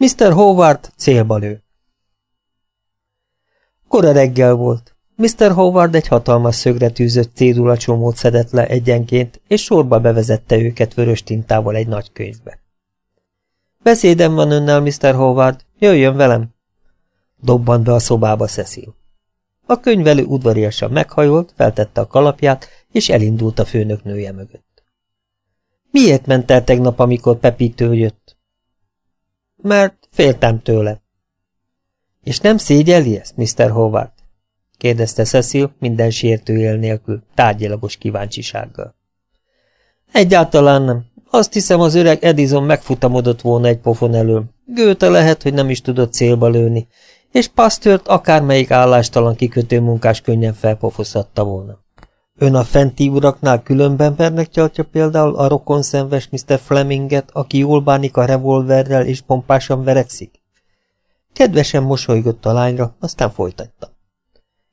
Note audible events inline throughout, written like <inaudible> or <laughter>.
Mr. Howard célba lő. Kora reggel volt. Mr. Howard egy hatalmas szögre tűzött cédula csomót szedett le egyenként, és sorba bevezette őket vörös tintával egy nagy könyvbe. Beszédem van önnel, Mr. Howard, jöjjön velem! Dobbant be a szobába Cecil. A könyvelő udvariasan meghajolt, feltette a kalapját, és elindult a főnök nője mögött. Miért ment el tegnap, amikor Pepitől jött? Mert féltem tőle. És nem szégyeli ezt, Mr. Howard? kérdezte Cecil minden sértő él nélkül, tárgyilagos kíváncsisággal. Egyáltalán nem. Azt hiszem, az öreg Edison megfutamodott volna egy pofon elől. Gőte lehet, hogy nem is tudott célba lőni, és Pastört akármelyik állástalan kikötő munkás könnyen felpofozhatta volna. Ön a fenti uraknál különben pernek tartja például a rokonszenves Mr. Fleminget, aki jól bánik a revolverrel és pompásan verekszik? Kedvesen mosolygott a lányra, aztán folytatta.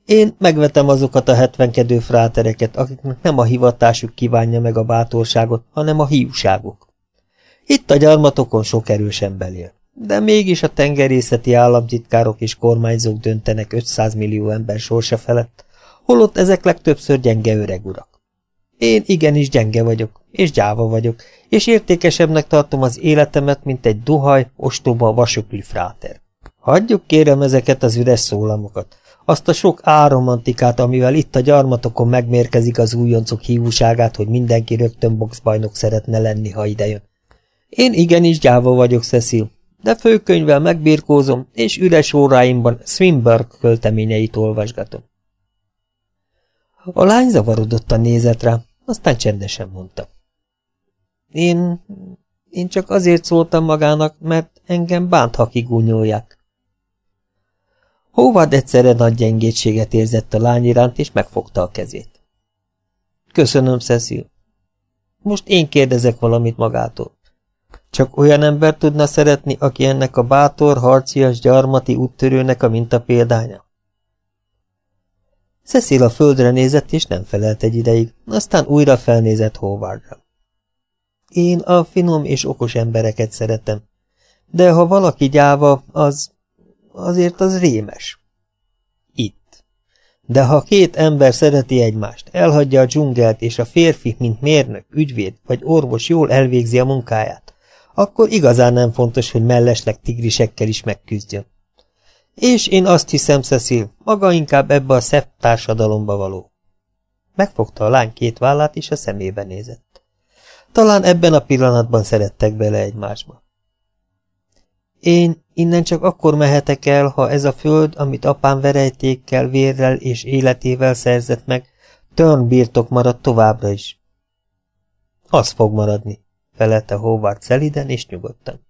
Én megvetem azokat a hetvenkedő frátereket, akiknek nem a hivatásuk kívánja meg a bátorságot, hanem a hiúságok. Itt a gyarmatokon sok erős ember de mégis a tengerészeti államtitkárok és kormányzók döntenek 500 millió ember sorsa felett, holott ezek legtöbbször gyenge öreg urak. Én igenis gyenge vagyok, és gyáva vagyok, és értékesebbnek tartom az életemet, mint egy duhaj, ostoba, vasöklű fráter. Hagyjuk kérem ezeket az üres szólamokat, azt a sok áromantikát, amivel itt a gyarmatokon megmérkezik az újoncok hívúságát, hogy mindenki rögtön boxbajnok szeretne lenni, ha idejön. Én igenis gyáva vagyok, Cecil, de főkönyvvel megbírkózom, és üres óráimban Swinburne költeményeit olvasgatom. A lány zavarodottan nézett rá, aztán csendesen mondta. Én... én csak azért szóltam magának, mert engem bánt, ha kigúnyolják. Howard egyszerre nagy gyengétséget érzett a lány iránt, és megfogta a kezét. Köszönöm, Cecil. Most én kérdezek valamit magától. Csak olyan ember tudna szeretni, aki ennek a bátor, harcias, gyarmati úttörőnek a mintapéldánya? Cecil a földre nézett, és nem felelt egy ideig, aztán újra felnézett Howardra. Én a finom és okos embereket szeretem, de ha valaki gyáva, az azért az rémes. Itt. De ha két ember szereti egymást, elhagyja a dzsungelt, és a férfi, mint mérnök, ügyvéd vagy orvos jól elvégzi a munkáját, akkor igazán nem fontos, hogy mellesleg tigrisekkel is megküzdjön. És én azt hiszem, Cecil, maga inkább ebbe a szebb társadalomba való. Megfogta a lány két vállát, és a szemébe nézett. Talán ebben a pillanatban szerettek bele egymásba. Én innen csak akkor mehetek el, ha ez a föld, amit apám verejtékkel, vérrel és életével szerzett meg, Törn birtok marad továbbra is. Az fog maradni, felelte Howard szeliden és nyugodtan.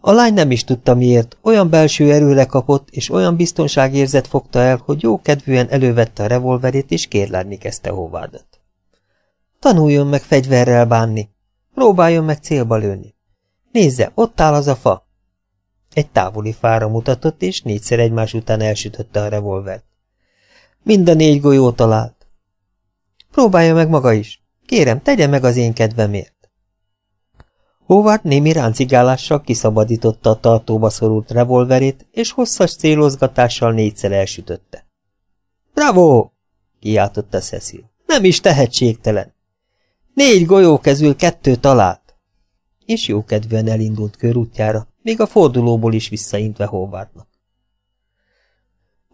A lány nem is tudta miért, olyan belső erőre kapott, és olyan biztonságérzet fogta el, hogy jó kedvűen elővette a revolverét, és kérlelni kezdte Howardot. Tanuljon meg fegyverrel bánni, próbáljon meg célba lőni. Nézze, ott áll az a fa, egy távoli fára mutatott, és négyszer egymás után elsütötte a revolvert. Mind a négy golyó talált. Próbálja meg maga is. Kérem, tegye meg az én kedvemért. Howard némi ráncigálással kiszabadította a tartóba szorult revolverét, és hosszas célozgatással négyszer elsütötte. Bravo! kiáltotta Cecil. Nem is tehetségtelen. Négy golyó kezül kettő talált. És jókedvűen elindult körútjára, még a fordulóból is visszaintve Howardnak.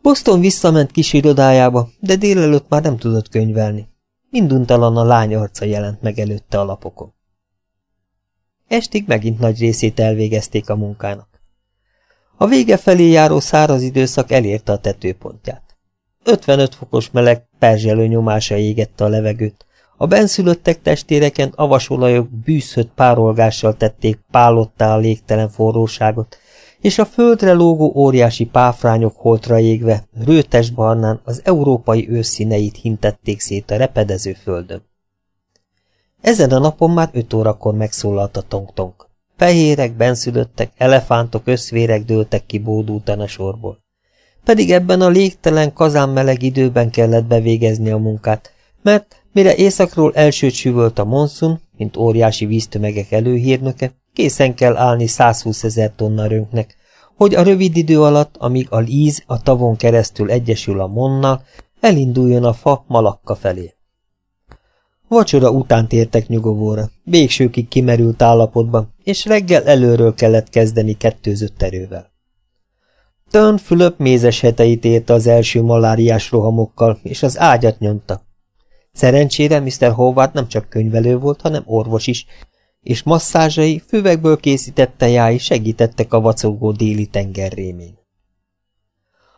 Boston visszament kis irodájába, de délelőtt már nem tudott könyvelni. Minduntalan a lány arca jelent meg előtte a lapokon. Estig megint nagy részét elvégezték a munkának. A vége felé járó száraz időszak elérte a tetőpontját. 55 fokos meleg, perzselő nyomása égette a levegőt, a benszülöttek testéreken avasolajok bűzhött párolgással tették pálottá a légtelen forróságot, és a földre lógó óriási páfrányok holtra égve, rőtes barnán az európai őszíneit hintették szét a repedező földön. Ezen a napon már öt órakor megszólalt a tong-tong. Fehérek, benszülöttek, elefántok, összvérek dőltek ki bódultan a sorból. Pedig ebben a légtelen, kazánmeleg időben kellett bevégezni a munkát, mert Mire északról elsőt süvölt a monszun, mint óriási víztömegek előhírnöke, készen kell állni 120 ezer tonna rönknek, hogy a rövid idő alatt, amíg a líz a tavon keresztül egyesül a monnal, elinduljon a fa malakka felé. Vacsora után tértek nyugovóra, végsőkig kimerült állapotban, és reggel előről kellett kezdeni kettőzött erővel. Tön Fülöp mézes heteit érte az első maláriás rohamokkal, és az ágyat nyomta. Szerencsére Mr. Howard nem csak könyvelő volt, hanem orvos is, és masszázsai, füvekből készített tejái segítettek a vacogó déli tenger rémén.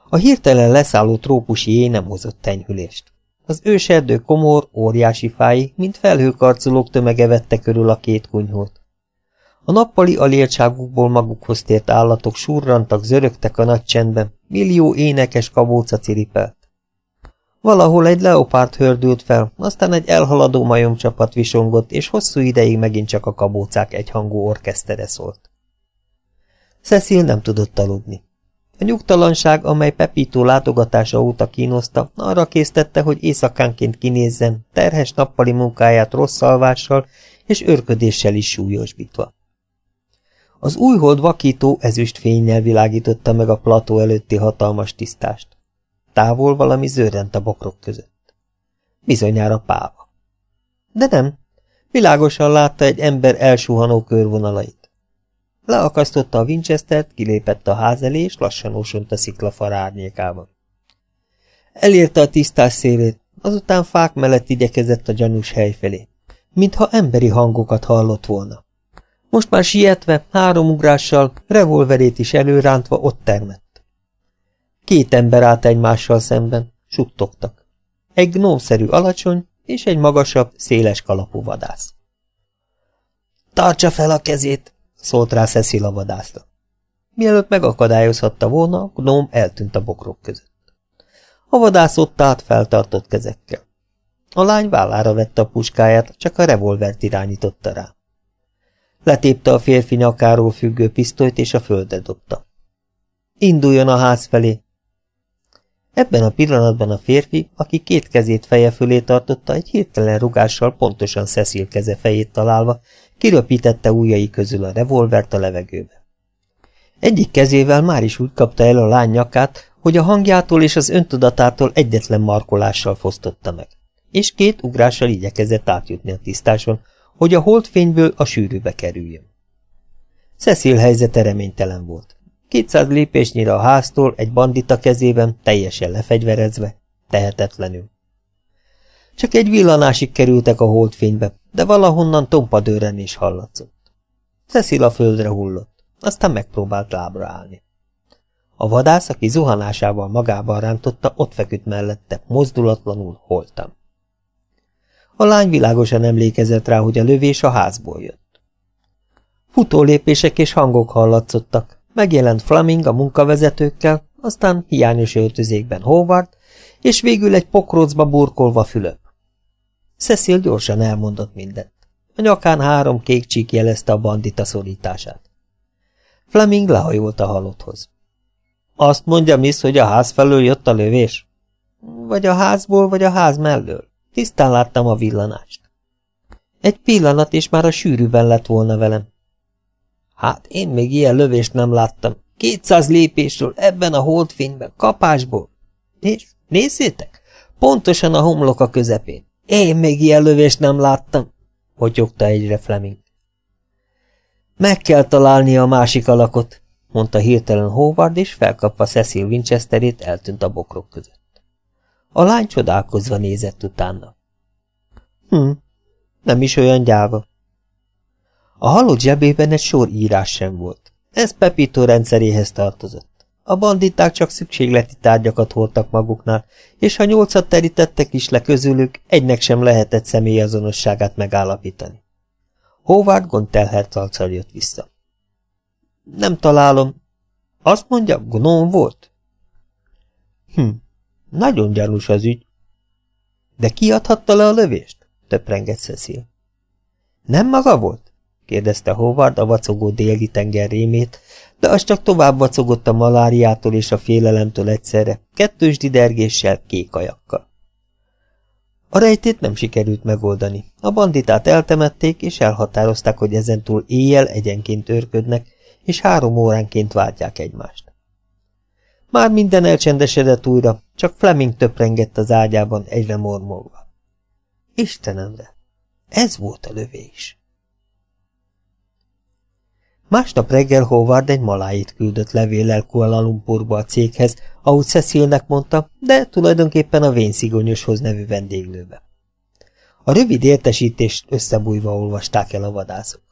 A hirtelen leszálló trópusi éj nem hozott tenyhülést. Az őserdő komor, óriási fái, mint felhőkarcolók tömege vette körül a két kunyhót. A nappali aléltságukból magukhoz tért állatok surrantak, zörögtek a nagy csendben, millió énekes kabóca ciripelt. Valahol egy leopárt hördült fel, aztán egy elhaladó majomcsapat visongott, és hosszú ideig megint csak a kabócák egyhangú orkesztere szólt. Cecil nem tudott aludni. A nyugtalanság, amely Pepito látogatása óta kínoszta, arra késztette, hogy éjszakánként kinézzen, terhes nappali munkáját rossz alvással és örködéssel is súlyosbítva. Az újhold vakító ezüst fénynel világította meg a plató előtti hatalmas tisztást. Távol valami zörrent a bokrok között. Bizonyára páva. De nem, világosan látta egy ember elsuhanó körvonalait. Leakasztotta a Winchester-t, kilépett a ház elé, és lassan osont a sziklafar árnyékában. Elérte a tisztás szélét, azután fák mellett igyekezett a gyanús hely felé, mintha emberi hangokat hallott volna. Most már sietve, három ugrással, revolverét is előrántva ott termett. Két ember állt egymással szemben, suttogtak. Egy gnómszerű alacsony és egy magasabb, széles kalapú vadász. Tartsa fel a kezét, szólt rá Cecil a vadászra. Mielőtt megakadályozhatta volna, gnóm eltűnt a bokrok között. A vadász ott állt feltartott kezekkel. A lány vállára vette a puskáját, csak a revolvert irányította rá. Letépte a férfi nyakáról függő pisztolyt, és a földre dobta. Induljon a ház felé! Ebben a pillanatban a férfi, aki két kezét feje fölé tartotta, egy hirtelen rugással pontosan Cecil keze fejét találva, kiröpítette ujjai közül a revolvert a levegőbe. Egyik kezével már is úgy kapta el a lány nyakát, hogy a hangjától és az öntudatától egyetlen markolással fosztotta meg, és két ugrással igyekezett átjutni a tisztáson, hogy a holdfényből a sűrűbe kerüljön. Cecil helyzete reménytelen volt. Kétszáz lépésnyire a háztól egy bandita kezében, teljesen lefegyverezve, tehetetlenül. Csak egy villanásig kerültek a holdfénybe, de valahonnan tompa is hallatszott. Cecil a földre hullott, aztán megpróbált lábra állni. A vadász, aki zuhanásával magában rántotta, ott feküdt mellette, mozdulatlanul, holtam. A lány világosan emlékezett rá, hogy a lövés a házból jött. Futólépések és hangok hallatszottak, megjelent Flaming a munkavezetőkkel, aztán hiányos öltözékben Howard, és végül egy pokrócba burkolva Fülöp. Cecil gyorsan elmondott mindent. A nyakán három kék csík jelezte a bandita szorítását. Fleming lehajolt a halotthoz. Azt mondja Miss, hogy a ház felől jött a lövés? Vagy a házból, vagy a ház mellől. Tisztán láttam a villanást. Egy pillanat, és már a sűrűben lett volna velem. Hát én még ilyen lövést nem láttam. Kétszáz lépésről, ebben a holdfényben, kapásból. És nézzétek, pontosan a homlok a közepén. Én még ilyen lövést nem láttam, hotyogta egyre Fleming. Meg kell találni a másik alakot, mondta hirtelen Howard, és felkapva Cecil Winchesterét eltűnt a bokrok között. A lány csodálkozva nézett utána. Hm, nem is olyan gyáva. A halott zsebében egy sor írás sem volt. Ez Pepito rendszeréhez tartozott. A banditák csak szükségleti tárgyakat hordtak maguknál, és ha nyolcat terítettek is le közülük, egynek sem lehetett személyazonosságát megállapítani. Howard gondtelhert arccal jött vissza. Nem találom. Azt mondja, gnóm volt? Hm, nagyon gyanús az ügy. De ki adhatta le a lövést? töprengett Cecil. Nem maga volt? kérdezte Howard a vacogó déli tenger rémét, de az csak tovább vacogott a maláriától és a félelemtől egyszerre, kettős didergéssel, kék ajakkal. A rejtét nem sikerült megoldani. A banditát eltemették, és elhatározták, hogy ezentúl éjjel egyenként őrködnek, és három óránként váltják egymást. Már minden elcsendesedett újra, csak Fleming töprengett az ágyában egyre mormolva. Istenemre! Ez volt a lövés! Másnap reggel Howard egy maláit küldött levéllel Kuala Lumpurba a céghez, ahogy Cecilnek mondta, de tulajdonképpen a vénszigonyoshoz nevű vendéglőbe. A rövid értesítést összebújva olvasták el a vadászok.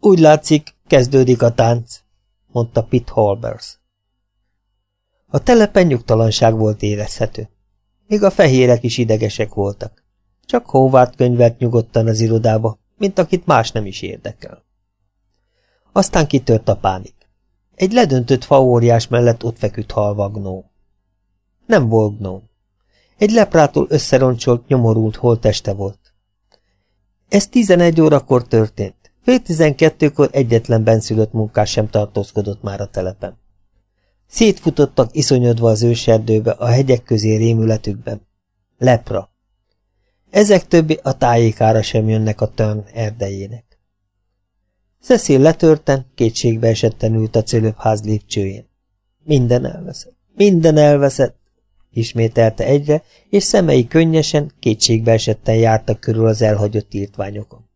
Úgy látszik, kezdődik a tánc, mondta Pitt Holbers. A telepen nyugtalanság volt érezhető. Még a fehérek is idegesek voltak. Csak Howard könyvelt nyugodtan az irodába, mint akit más nem is érdekel. Aztán kitört a pánik. Egy ledöntött faóriás mellett ott feküdt halva gnó. Nem volt gnó. Egy leprától összeroncsolt, nyomorult holteste volt. Ez tizenegy órakor történt. Fél tizenkettőkor egyetlen benszülött munkás sem tartózkodott már a telepen. Szétfutottak iszonyodva az őserdőbe, a hegyek közé rémületükben. Lepra. Ezek többi a tájékára sem jönnek a tön erdejének. Cecil letörten, kétségbe esetten ült a cölöpház lépcsőjén. Minden elveszett, minden elveszett, ismételte egyre, és szemei könnyesen, kétségbe esetten jártak körül az elhagyott írtványokon.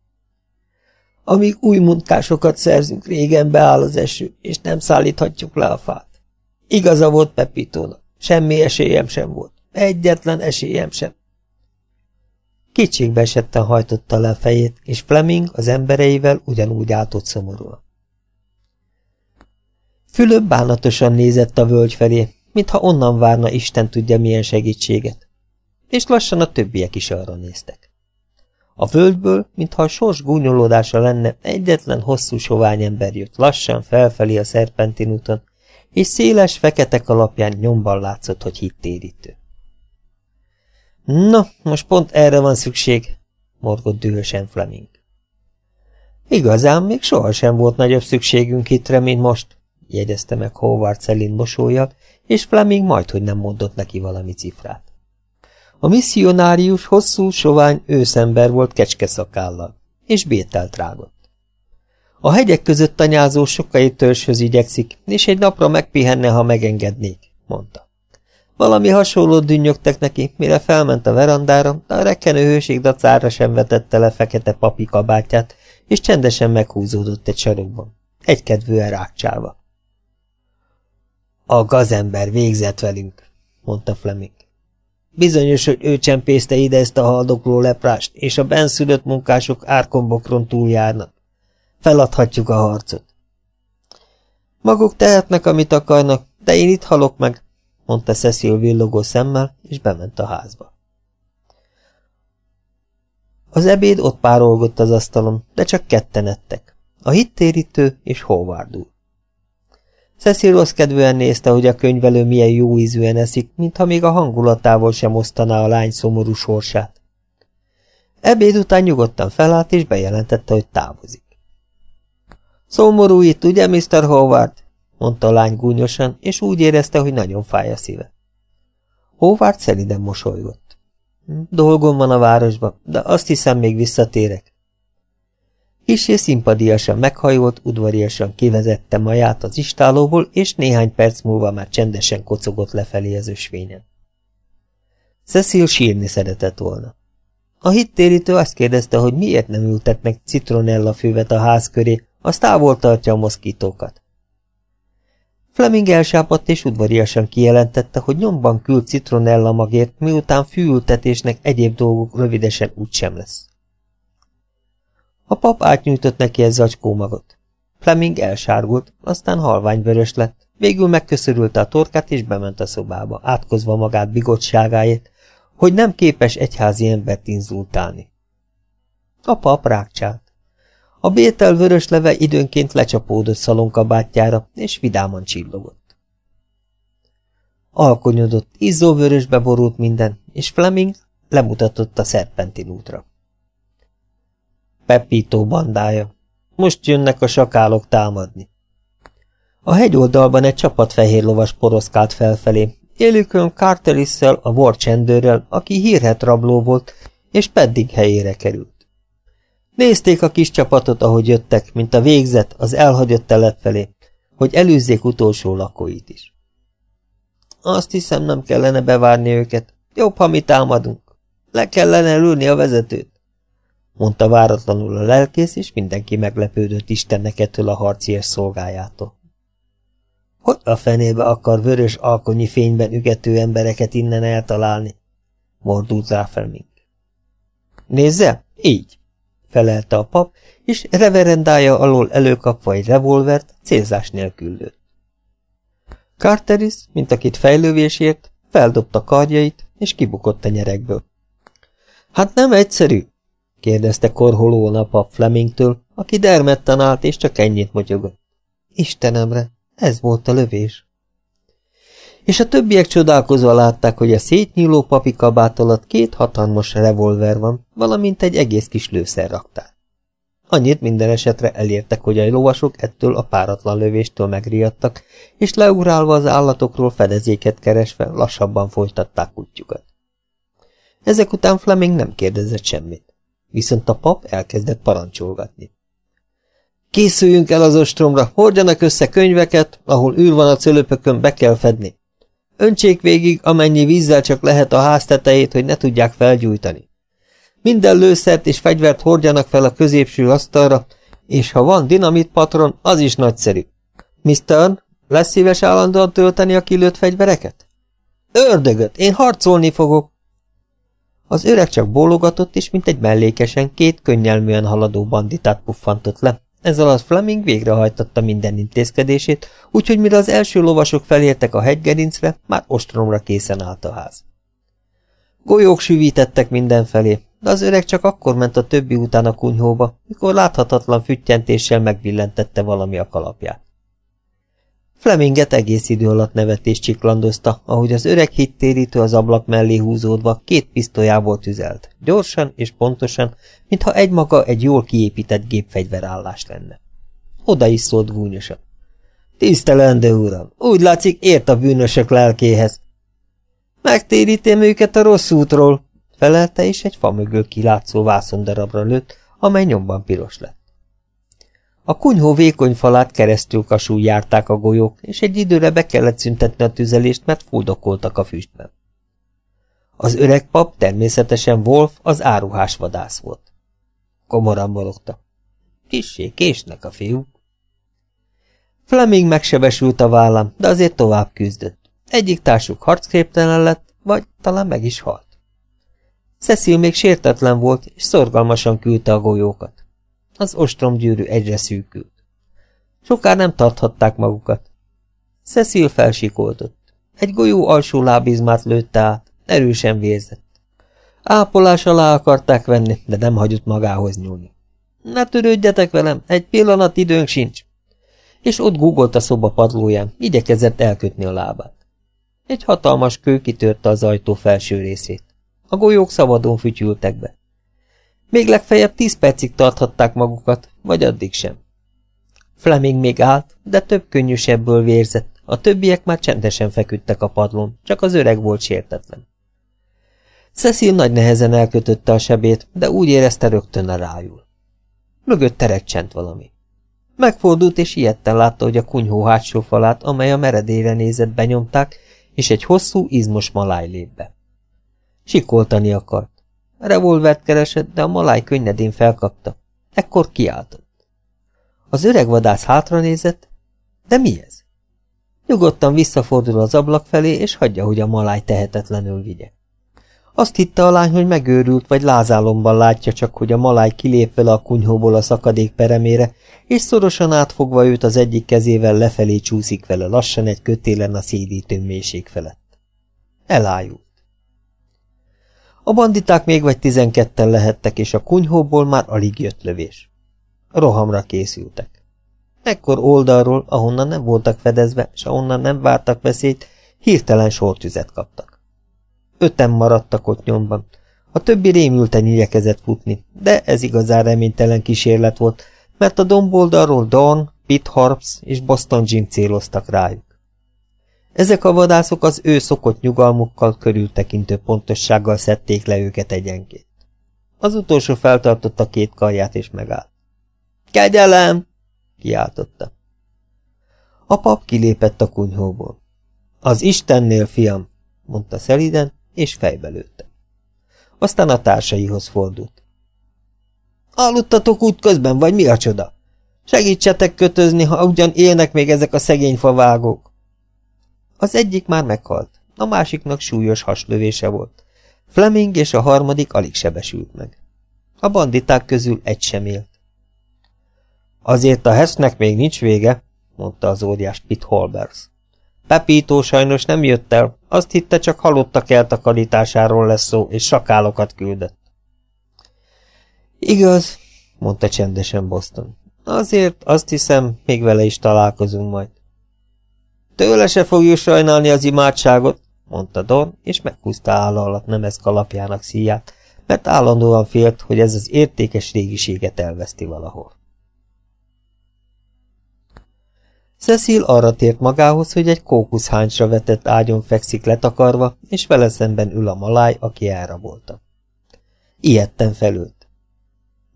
Amíg új munkásokat szerzünk, régen beáll az eső, és nem szállíthatjuk le a fát. Igaza volt Pepitónak, semmi esélyem sem volt, egyetlen esélyem sem. Kétségbe esetten hajtotta le a fejét, és Fleming az embereivel ugyanúgy átott szomorúan. Fülöp bánatosan nézett a völgy felé, mintha onnan várna Isten tudja milyen segítséget. És lassan a többiek is arra néztek. A völgyből, mintha a sors gúnyolódása lenne, egyetlen hosszú sovány ember jött lassan felfelé a szerpentin úton, és széles, fekete kalapján nyomban látszott, hogy hittérítő. No, most pont erre van szükség, morgott dühösen Fleming. Igazán, még sohasem volt nagyobb szükségünk hittre, mint most, jegyezte meg Howard Szelin mosolyjal, és Fleming majd, hogy nem mondott neki valami cifrát. A misszionárius hosszú, sovány őszember volt kecskeszakállal, és bételt rágott. A hegyek között tanyázó sokai törzshöz igyekszik, és egy napra megpihenne, ha megengednék, mondta. Valami hasonlót dünnyögtek neki, mire felment a verandára, de a rekkenő hőség dacára sem vetette le fekete papi kabátját, és csendesen meghúzódott egy sarokban, egykedvűen rákcsálva. A gazember végzett velünk, mondta Fleming. Bizonyos, hogy ő csempészte ide ezt a haldokló leprást, és a benszülött munkások árkombokron túljárnak. Feladhatjuk a harcot. Maguk tehetnek, amit akarnak, de én itt halok meg, mondta Cecil villogó szemmel, és bement a házba. Az ebéd ott párolgott az asztalon, de csak ketten ettek. A hittérítő és Howard úr. Cecil rossz kedvűen nézte, hogy a könyvelő milyen jó ízűen eszik, mintha még a hangulatával sem osztaná a lány szomorú sorsát. Ebéd után nyugodtan felállt, és bejelentette, hogy távozik. Szomorú itt, ugye, Mr. Howard? Mondta a lány gúnyosan, és úgy érezte, hogy nagyon fáj a szíve. Howard szeliden mosolygott. Dolgom van a városban, de azt hiszem, még visszatérek. Kissé szimpadiasan meghajolt, udvariasan kivezette maját az istálóból, és néhány perc múlva már csendesen kocogott lefelé az ösvényen. Cecil sírni szeretett volna. A hittérítő azt kérdezte, hogy miért nem ültetnek citronella füvet a ház köré, az távol tartja a moszkítókat. Fleming elsápadt és udvariasan kijelentette, hogy nyomban küld citronella magért, miután fűültetésnek egyéb dolgok rövidesen úgysem lesz. A pap átnyújtott neki egy zacskó magot. Fleming elsárgult, aztán halványvörös lett, végül megköszörülte a torkát és bement a szobába, átkozva magát bigottságáért, hogy nem képes egyházi embert inzultálni. A pap rákcsált. A bétel vörös leve időnként lecsapódott szalonkabátjára, és vidáman csillogott. Alkonyodott, izzóvörösbe borult minden, és Fleming lemutatott a szerpentin útra. Pepito bandája. Most jönnek a sakálok támadni. A hegyoldalban egy csapat fehér lovas poroszkált felfelé, Élükön Carterisszel, a vorcsendőrrel, aki hírhet rabló volt, és pedig helyére került. Nézték a kis csapatot, ahogy jöttek, mint a végzet az elhagyott telep felé, hogy előzzék utolsó lakóit is. Azt hiszem, nem kellene bevárni őket. Jobb, ha mi támadunk. Le kellene ülni a vezetőt mondta váratlanul a lelkész, és mindenki meglepődött Istennek ettől a harcias szolgájától. Hogy a fenébe akar vörös alkonyi fényben ügető embereket innen eltalálni? mordult rá Fleming. Nézze, így, felelte a pap, és reverendája alól előkapva egy revolvert, célzás nélkül lőtt. Carteris, mint akit fejlővésért, feldobta kardjait, és kibukott a nyerekből. Hát nem egyszerű, kérdezte korholón a pap Flemingtől, aki dermedten állt, és csak ennyit motyogott. Istenemre, ez volt a lövés. És a többiek csodálkozva látták, hogy a szétnyíló papi kabát alatt két hatalmas revolver van, valamint egy egész kis lőszerraktár. Annyit minden esetre elértek, hogy a lovasok ettől a páratlan lövéstől megriadtak, és leurálva az állatokról fedezéket keresve lassabban folytatták útjukat. Ezek után Fleming nem kérdezett semmit viszont a pap elkezdett parancsolgatni. Készüljünk el az ostromra, hordjanak össze könyveket, ahol űr van a cölöpökön, be kell fedni. Öntsék végig, amennyi vízzel csak lehet a ház tetejét, hogy ne tudják felgyújtani. Minden lőszert és fegyvert hordjanak fel a középső asztalra, és ha van dinamit patron, az is nagyszerű. Mr. lesz szíves állandóan tölteni a kilőtt fegyvereket? Ördögöt, én harcolni fogok. Az öreg csak bólogatott, és mint egy mellékesen két könnyelműen haladó banditát puffantott le. Ez alatt Fleming végrehajtotta minden intézkedését, úgyhogy mire az első lovasok felértek a hegygerincre, már ostromra készen állt a ház. Golyók süvítettek mindenfelé, de az öreg csak akkor ment a többi után a kunyhóba, mikor láthatatlan füttyentéssel megvillentette valami a kalapját. Fleminget egész idő alatt nevetés csiklandozta, ahogy az öreg hittérítő az ablak mellé húzódva két pisztolyából tüzelt, gyorsan és pontosan, mintha egymaga egy jól kiépített gépfegyverállás lenne. Oda is szólt gúnyosan. Tisztelendő uram, úgy látszik ért a bűnösök lelkéhez. Megtérítem őket a rossz útról, felelte, és egy fa mögül kilátszó vászondarabra lőtt, amely nyomban piros lett. A kunyhó vékony falát keresztül kasúl járták a golyók, és egy időre be kellett szüntetni a tüzelést, mert fuldokoltak a füstben. Az öreg pap természetesen Wolf az áruhás vadász volt. Komoran morogta. Kissé késnek a fiúk. Fleming megsebesült a vállam, de azért tovább küzdött. Egyik társuk harcképtelen lett, vagy talán meg is halt. Cecil még sértetlen volt, és szorgalmasan küldte a golyókat. Az ostromgyűrű egyre szűkült. Sokár nem tarthatták magukat. Cecil felsikoltott. Egy golyó alsó lábizmát lőtte át, erősen vérzett. Ápolás alá akarták venni, de nem hagyott magához nyúlni. Ne törődjetek velem, egy pillanat időnk sincs. És ott gugolt a szoba padlóján, igyekezett elkötni a lábát. Egy hatalmas kő kitörte az ajtó felső részét. A golyók szabadon fütyültek be. Még legfeljebb tíz percig tarthatták magukat, vagy addig sem. Fleming még állt, de több könnyűsebből vérzett, a többiek már csendesen feküdtek a padlón, csak az öreg volt sértetlen. Cecil nagy nehezen elkötötte a sebét, de úgy érezte rögtön a rájul. Mögött terekcsent valami. Megfordult és ilyetten látta, hogy a kunyhó hátsó falát, amely a meredére nézett, benyomták, és egy hosszú, izmos maláj lép be. Sikoltani akart. Revolvert keresett, de a maláj könnyedén felkapta. Ekkor kiáltott. Az öreg vadász hátra nézett. De mi ez? Nyugodtan visszafordul az ablak felé, és hagyja, hogy a maláj tehetetlenül vigye. Azt hitte a lány, hogy megőrült, vagy lázálomban látja csak, hogy a maláj kilép vele a kunyhóból a szakadék peremére, és szorosan átfogva őt az egyik kezével lefelé csúszik vele lassan egy kötélen a szédítő mélység felett. Elájult. A banditák még vagy tizenketten lehettek, és a kunyhóból már alig jött lövés. Rohamra készültek. Ekkor oldalról, ahonnan nem voltak fedezve, és ahonnan nem vártak veszélyt, hirtelen sortüzet kaptak. Öten maradtak ott nyomban. A többi rémülten igyekezett futni, de ez igazán reménytelen kísérlet volt, mert a domboldalról Dawn, Pete Harps és Boston Jim céloztak rájuk. Ezek a vadászok az ő szokott nyugalmukkal körültekintő pontossággal szedték le őket egyenként. Az utolsó feltartotta két karját és megállt. Kegyelem! kiáltotta. A pap kilépett a kunyhóból. Az Istennél, fiam, mondta szeliden, és fejbe lőtte. Aztán a társaihoz fordult. Aludtatok út közben, vagy mi a csoda? Segítsetek kötözni, ha ugyan élnek még ezek a szegény favágók. Az egyik már meghalt, a másiknak súlyos haslövése volt. Fleming és a harmadik alig sebesült meg. A banditák közül egy sem élt. Azért a Hesznek még nincs vége, mondta az óriás Pitt Holbers. Pepító sajnos nem jött el, azt hitte csak halottak eltakarításáról lesz szó, és sakálokat küldött. Igaz, mondta csendesen Boston. Azért azt hiszem, még vele is találkozunk majd. Tőle se fogjuk sajnálni az imádságot, mondta Don, és meghúzta áll alatt nemes kalapjának szíját, mert állandóan félt, hogy ez az értékes régiséget elveszti valahol. Cecil arra tért magához, hogy egy kókuszháncsra vetett ágyon fekszik letakarva, és vele szemben ül a maláj, aki elrabolta. Ilyetten felült.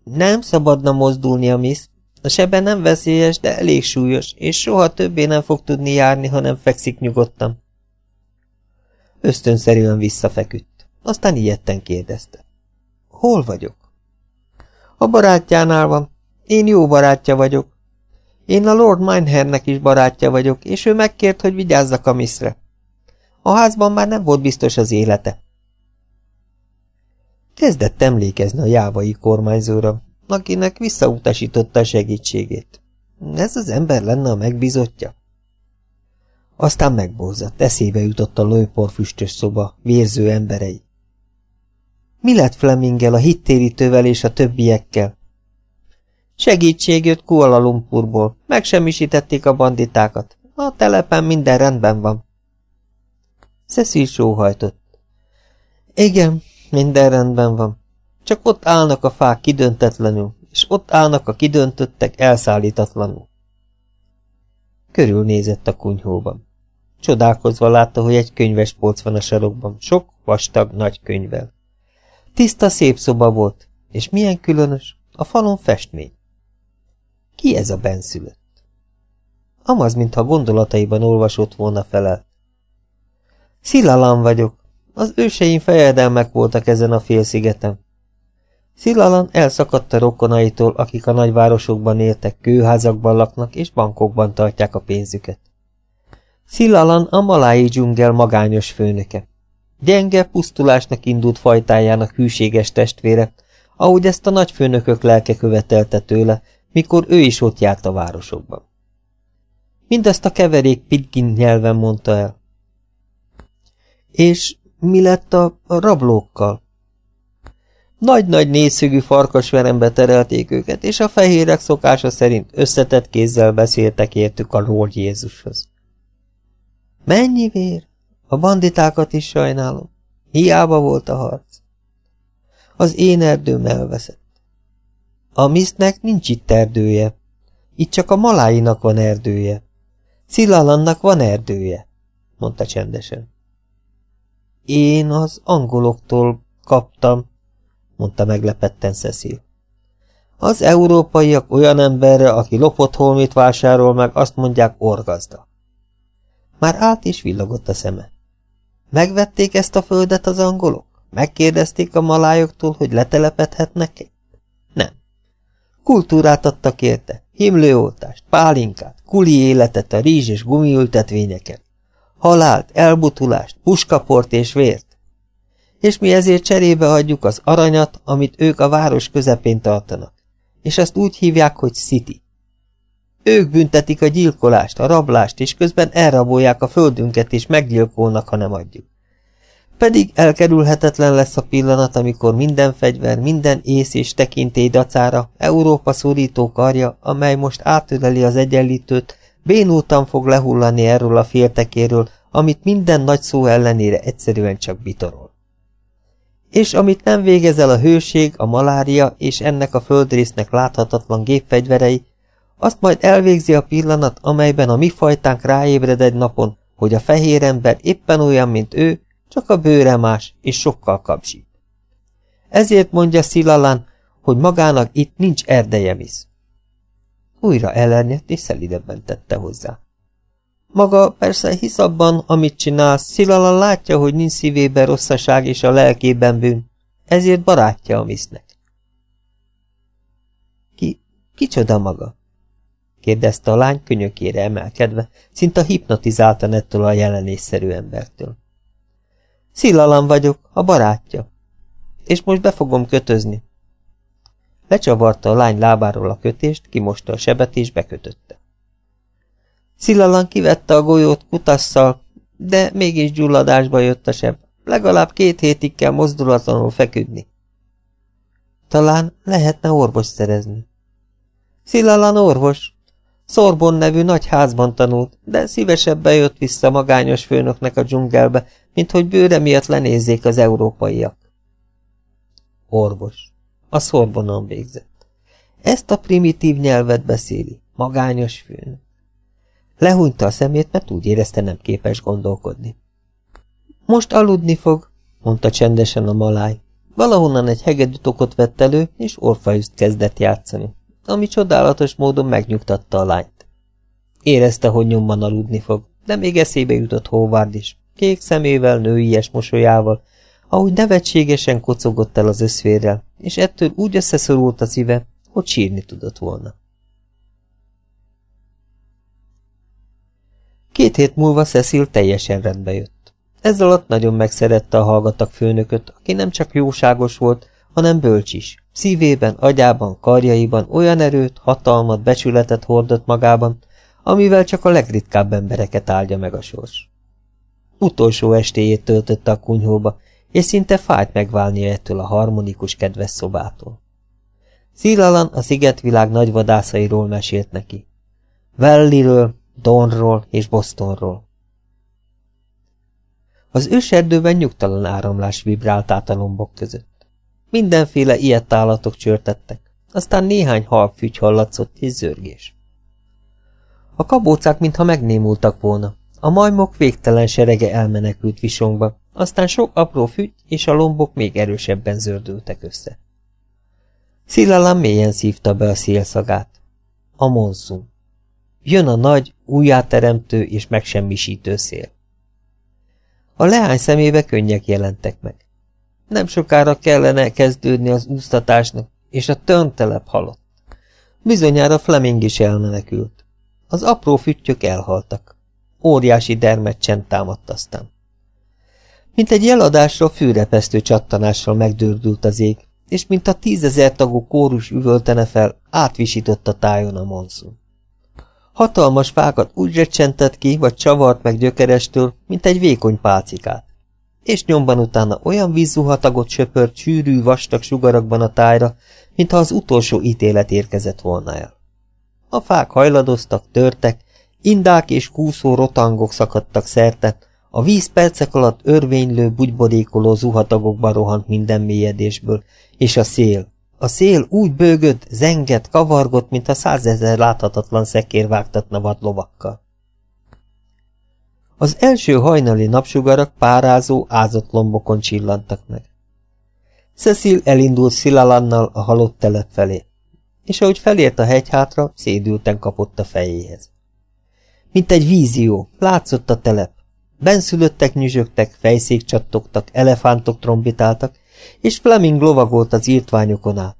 Nem szabadna mozdulnia, miss. A sebe nem veszélyes, de elég súlyos, és soha többé nem fog tudni járni, ha nem fekszik nyugodtan. Ösztönszerűen visszafeküdt. Aztán ilyetten kérdezte. Hol vagyok? A barátjánál van. Én jó barátja vagyok. Én a Lord Minehernek is barátja vagyok, és ő megkért, hogy vigyázzak a miszre. A házban már nem volt biztos az élete. Kezdett emlékezni a jávai kormányzóra, akinek visszautasította a segítségét. Ez az ember lenne a megbizotja? Aztán megbózott, eszébe jutott a lőporfüstös szoba, vérző emberei. Mi lett Fleminggel, a hittérítővel és a többiekkel? Segítség jött Kuala Lumpurból, megsemmisítették a banditákat. A telepen minden rendben van. Cecil sóhajtott. Igen, minden rendben van. Csak ott állnak a fák kidöntetlenül, és ott állnak a kidöntöttek elszállítatlanul. Körülnézett a kunyhóban. Csodálkozva látta, hogy egy könyves polc van a sarokban, sok vastag nagy könyvvel. Tiszta szép szoba volt, és milyen különös, a falon festmény. Ki ez a benszülött? Amaz, mintha gondolataiban olvasott volna felelt. Szilalan vagyok. Az őseim fejedelmek voltak ezen a félszigeten. Szilalan elszakadt a rokonaitól, akik a nagyvárosokban éltek, kőházakban laknak és bankokban tartják a pénzüket. Szilalan a malái dzsungel magányos főnöke. Gyenge, pusztulásnak indult fajtájának hűséges testvére, ahogy ezt a nagyfőnökök lelke követelte tőle, mikor ő is ott járt a városokban. Mindezt a keverék Pidgin nyelven mondta el. És mi lett a, a rablókkal? Nagy-nagy négyszögű farkasverembe terelték őket, és a fehérek szokása szerint összetett kézzel beszéltek értük a Lord Jézushoz. Mennyi vér? A banditákat is sajnálom. Hiába volt a harc. Az én erdőm elveszett. A Misznek nincs itt erdője. Itt csak a maláinak van erdője. Szilalannak van erdője, mondta csendesen. Én az angoloktól kaptam, mondta meglepetten Cecil. Az európaiak olyan emberre, aki lopott holmit vásárol meg, azt mondják orgazda. Már át is villogott a szeme. Megvették ezt a földet az angolok? Megkérdezték a malájoktól, hogy letelepedhetnek-e? Nem. Kultúrát adtak érte, himlőoltást, pálinkát, kuli életet a rizs és gumiültetvényeken, halált, elbutulást, puskaport és vért. És mi ezért cserébe adjuk az aranyat, amit ők a város közepén tartanak, és ezt úgy hívják, hogy City. Ők büntetik a gyilkolást, a rablást, és közben elrabolják a földünket, és meggyilkolnak, ha nem adjuk. Pedig elkerülhetetlen lesz a pillanat, amikor minden fegyver, minden ész és tekintély dacára Európa szorító karja, amely most átöleli az egyenlítőt, bénultan fog lehullani erről a féltekéről, amit minden nagy szó ellenére egyszerűen csak bitorol. És amit nem végez el a hőség, a malária és ennek a földrésznek láthatatlan gépfegyverei, azt majd elvégzi a pillanat, amelyben a mi fajtánk ráébred egy napon, hogy a fehér ember éppen olyan, mint ő, csak a bőre más, és sokkal kapzsi. Ezért mondja Szilalán, hogy magának itt nincs erdeje visz. Újra ellernyett, és szelidebben tette hozzá. Maga persze hisz abban, amit csinálsz, Szilalan látja, hogy nincs szívében rosszaság és a lelkében bűn, ezért barátja a misznek. Ki, kicsoda maga? kérdezte a lány könyökére emelkedve, szinte hipnotizáltan ettől a jelenésszerű embertől. Szillalan vagyok, a barátja. És most be fogom kötözni. Lecsavarta a lány lábáról a kötést, kimosta a sebet és bekötötte. Szillalan kivette a golyót kutasszal, de mégis gyulladásba jött a seb. Legalább két hétig kell mozdulatlanul feküdni. Talán lehetne orvos szerezni. Szillalan orvos. Szorbon nevű nagy házban tanult, de szívesebben jött vissza magányos főnöknek a dzsungelbe, mint hogy bőre miatt lenézzék az európaiak. Orvos. A Szorbonon végzett. Ezt a primitív nyelvet beszéli. Magányos főnök. Lehúnyta a szemét, mert úgy érezte nem képes gondolkodni. Most aludni fog, mondta csendesen a maláj. Valahonnan egy hegedűtokot vett elő, és orfajuszt kezdett játszani, ami csodálatos módon megnyugtatta a lányt. Érezte, hogy nyomban aludni fog, de még eszébe jutott Howard is, kék szemével, nőies mosolyával, ahogy nevetségesen kocogott el az összférrel, és ettől úgy összeszorult a szíve, hogy sírni tudott volna. Két hét múlva Cecil teljesen rendbe jött. Ez alatt nagyon megszerette a hallgatag főnököt, aki nem csak jóságos volt, hanem bölcs is. Szívében, agyában, karjaiban olyan erőt, hatalmat, becsületet hordott magában, amivel csak a legritkább embereket áldja meg a sors. Utolsó estéjét töltötte a kunyhóba, és szinte fájt megválnia ettől a harmonikus kedves szobától. Szílalan a szigetvilág nagy vadászairól mesélt neki. Velliről, Donról és Bostonról. Az őserdőben nyugtalan áramlás vibrált át a lombok között. Mindenféle ilyet állatok csörtettek, aztán néhány hal hallatszott és zörgés. A kabócák mintha megnémultak volna, a majmok végtelen serege elmenekült visongba, aztán sok apró fügy és a lombok még erősebben zördültek össze. Szilalán mélyen szívta be a szélszagát. A monszum. Jön a nagy, újjáteremtő és megsemmisítő szél. A leány szemébe könnyek jelentek meg. Nem sokára kellene kezdődni az úsztatásnak, és a töntelep halott. Bizonyára Fleming is elmenekült. Az apró füttyök elhaltak. Óriási dermet csend támadt aztán. Mint egy jeladásra fűrepesztő csattanással megdördült az ég, és mint a tízezer tagú kórus üvöltene fel, átvisított a tájon a monszun. Hatalmas fákat úgy recsentett ki, vagy csavart meg gyökerestől, mint egy vékony pálcikát. És nyomban utána olyan vízzuhatagot söpört sűrű, vastag sugarakban a tájra, mintha az utolsó ítélet érkezett volna el. A fák hajladoztak, törtek, indák és kúszó rotangok szakadtak szerte, a víz percek alatt örvénylő, bugyborékoló zuhatagokba rohant minden mélyedésből, és a szél, a szél úgy bőgött, zengett, kavargott, mint a százezer láthatatlan szekér vágtatna vadlovakkal. Az első hajnali napsugarak párázó, ázott lombokon csillantak meg. Cecil elindult Szilalannal a halott telep felé, és ahogy felért a hegyhátra, szédülten kapott a fejéhez. Mint egy vízió, látszott a telep. Benszülöttek nyüzsögtek, fejszék csattogtak, elefántok trombitáltak, és Fleming lovagolt az írtványokon át.